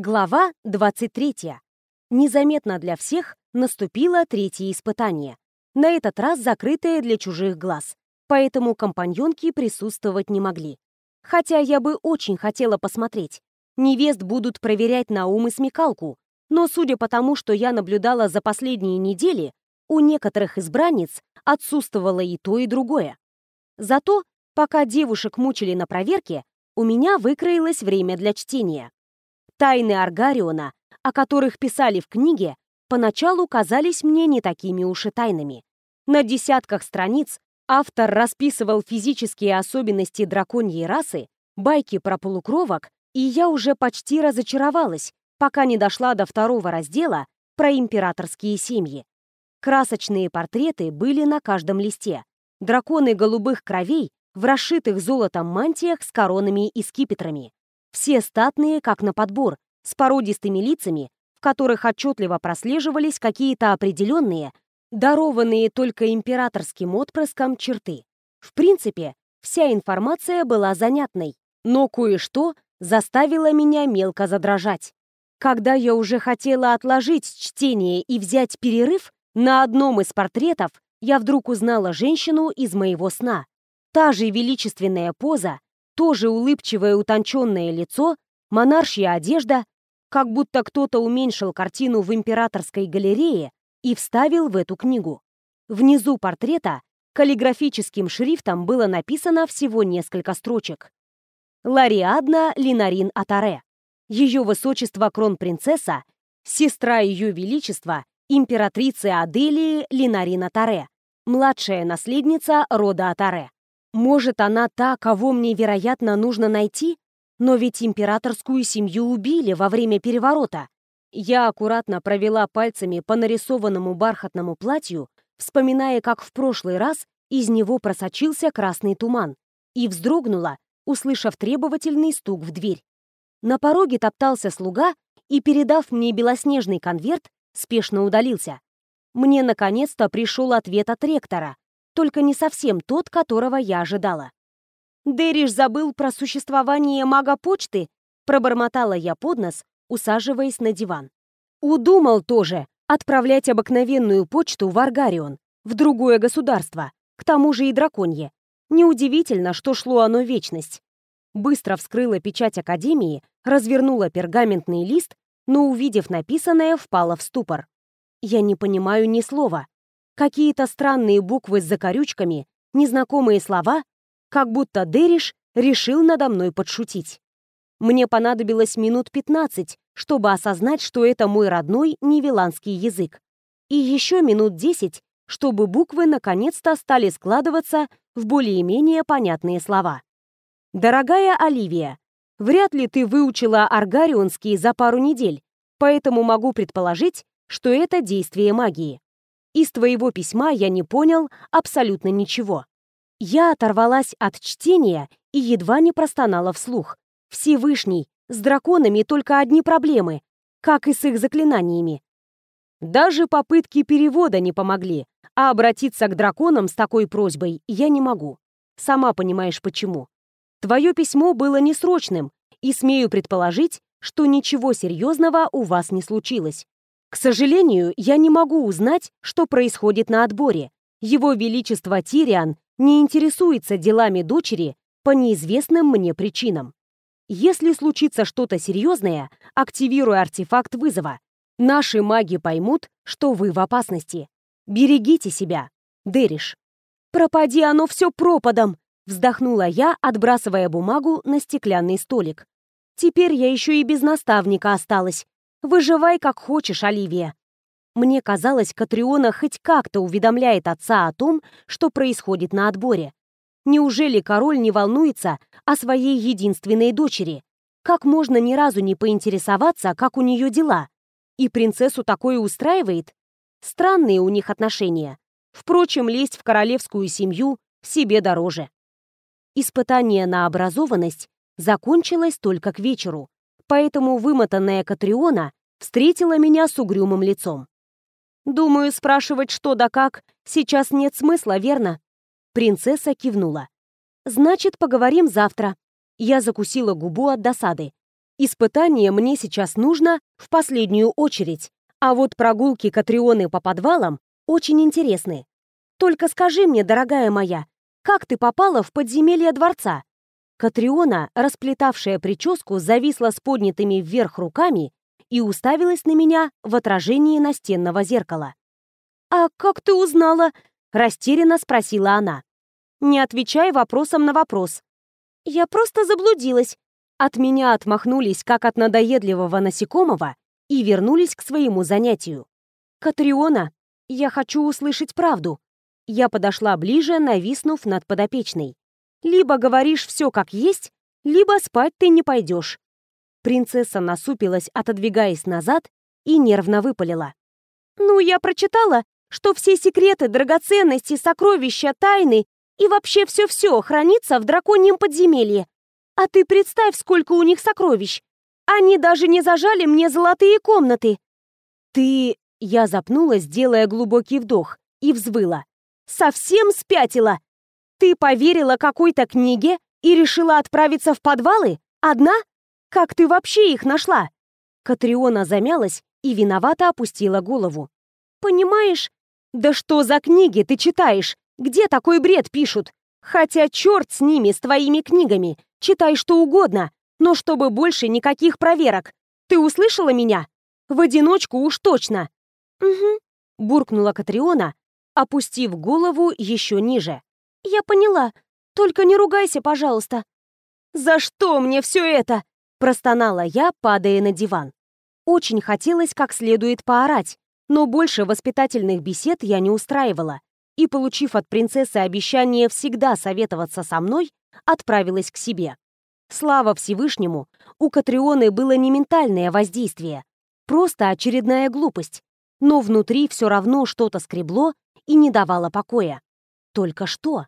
Глава 23. Незаметно для всех наступило третье испытание. На этот раз закрытое для чужих глаз, поэтому компаньонки присутствовать не могли. Хотя я бы очень хотела посмотреть. Невест будут проверять на ум и смекалку, но судя по тому, что я наблюдала за последние недели, у некоторых избранниц отсутствовало и то, и другое. Зато, пока девушек мучили на проверке, у меня выкроилось время для чтения. Тайны Аргариона, о которых писали в книге, поначалу казались мне не такими уж и тайнами. На десятках страниц автор расписывал физические особенности драконьей расы, байки про полукровок, и я уже почти разочаровалась, пока не дошла до второго раздела про императорские семьи. Красочные портреты были на каждом листе. Драконы голубых кровей в расшитых золотом мантиях с коронами и скипетрами. Все статные, как на подбор, с породистыми лицами, в которых отчетливо прослеживались какие-то определенные, дарованные только императорским отпрыском черты. В принципе, вся информация была занятной, но кое-что заставило меня мелко задрожать. Когда я уже хотела отложить чтение и взять перерыв, на одном из портретов я вдруг узнала женщину из моего сна. Та же величественная поза, тоже улыбчивое утонченное лицо, монаршья одежда, как будто кто-то уменьшил картину в императорской галерее и вставил в эту книгу. Внизу портрета каллиграфическим шрифтом было написано всего несколько строчек. Лариадна Линарин Атаре. Ее высочество кронпринцесса, сестра ее величества, императрицы Аделии Линарин Атаре, младшая наследница рода Атаре. Может, она та, кого мне, вероятно, нужно найти? Но ведь императорскую семью убили во время переворота. Я аккуратно провела пальцами по нарисованному бархатному платью, вспоминая, как в прошлый раз из него просочился красный туман, и вздрогнула, услышав требовательный стук в дверь. На пороге топтался слуга и, передав мне белоснежный конверт, спешно удалился. Мне наконец-то пришел ответ от ректора, только не совсем тот, которого я ожидала. «Дэриш забыл про существование мага-почты?» пробормотала я под нос, усаживаясь на диван. Удумал тоже отправлять обыкновенную почту в Аргарион, в другое государство, к тому же и драконье. Неудивительно, что шло оно вечность. Быстро вскрыла печать Академии, развернула пергаментный лист, но, увидев написанное, впала в ступор. Я не понимаю ни слова. Какие-то странные буквы с закорючками, незнакомые слова, как будто Дэриш решил надо мной подшутить. Мне понадобилось минут 15, чтобы осознать, что это мой родной невиланский язык. И еще минут 10, чтобы буквы наконец-то стали складываться в более-менее понятные слова. «Дорогая Оливия, вряд ли ты выучила аргарионский за пару недель, поэтому могу предположить, что это действие магии. Из твоего письма я не понял абсолютно ничего. Я оторвалась от чтения и едва не простонала вслух. Всевышний, с драконами только одни проблемы, как и с их заклинаниями. Даже попытки перевода не помогли, а обратиться к драконам с такой просьбой я не могу. Сама понимаешь почему. Твое письмо было несрочным, и смею предположить, что ничего серьезного у вас не случилось. К сожалению, я не могу узнать, что происходит на отборе. Его Величество Тириан не интересуется делами дочери по неизвестным мне причинам. Если случится что-то серьезное, активируй артефакт вызова. Наши маги поймут, что вы в опасности. Берегите себя. Дериш. «Пропади оно все пропадом!» Вздохнула я, отбрасывая бумагу на стеклянный столик. «Теперь я еще и без наставника осталась. Выживай как хочешь, Оливия. Мне казалось, Катриона хоть как-то уведомляет отца о том, что происходит на отборе. Неужели король не волнуется о своей единственной дочери? Как можно ни разу не поинтересоваться, как у нее дела? И принцессу такое устраивает? Странные у них отношения. Впрочем, лезть в королевскую семью себе дороже. Испытание на образованность закончилось только к вечеру, поэтому вымотанная Катриона встретила меня с угрюмым лицом. «Думаю, спрашивать что да как сейчас нет смысла, верно?» Принцесса кивнула. «Значит, поговорим завтра». Я закусила губу от досады. Испытание мне сейчас нужно в последнюю очередь, а вот прогулки Катрионы по подвалам очень интересны. Только скажи мне, дорогая моя, как ты попала в подземелье дворца? Катриона, расплетавшая прическу, зависла с поднятыми вверх руками и уставилась на меня в отражении настенного зеркала. «А как ты узнала?» — растерянно спросила она. «Не отвечай вопросом на вопрос». «Я просто заблудилась». От меня отмахнулись, как от надоедливого насекомого, и вернулись к своему занятию. «Катриона, я хочу услышать правду». Я подошла ближе, нависнув над подопечной. «Либо говоришь все как есть, либо спать ты не пойдешь». Принцесса насупилась, отодвигаясь назад, и нервно выпалила. «Ну, я прочитала, что все секреты, драгоценности, сокровища, тайны и вообще все-все хранится в драконьем подземелье. А ты представь, сколько у них сокровищ. Они даже не зажали мне золотые комнаты. Ты... Я запнулась, делая глубокий вдох, и взвыла. Совсем спятила? Ты поверила какой-то книге и решила отправиться в подвалы? Одна? Как ты вообще их нашла? Катриона замялась и виновато опустила голову. Понимаешь, да что за книги ты читаешь? Где такой бред пишут? Хотя черт с ними, с твоими книгами. Читай что угодно, но чтобы больше никаких проверок. Ты услышала меня? В одиночку уж точно. Угу, буркнула Катриона, опустив голову еще ниже. Я поняла. Только не ругайся, пожалуйста. За что мне все это? простонала я, падая на диван. Очень хотелось как следует поорать, но больше воспитательных бесед я не устраивала и, получив от принцессы обещание всегда советоваться со мной, отправилась к себе. Слава Всевышнему, у Катрионы было не ментальное воздействие, просто очередная глупость, но внутри все равно что-то скребло и не давало покоя. Только что?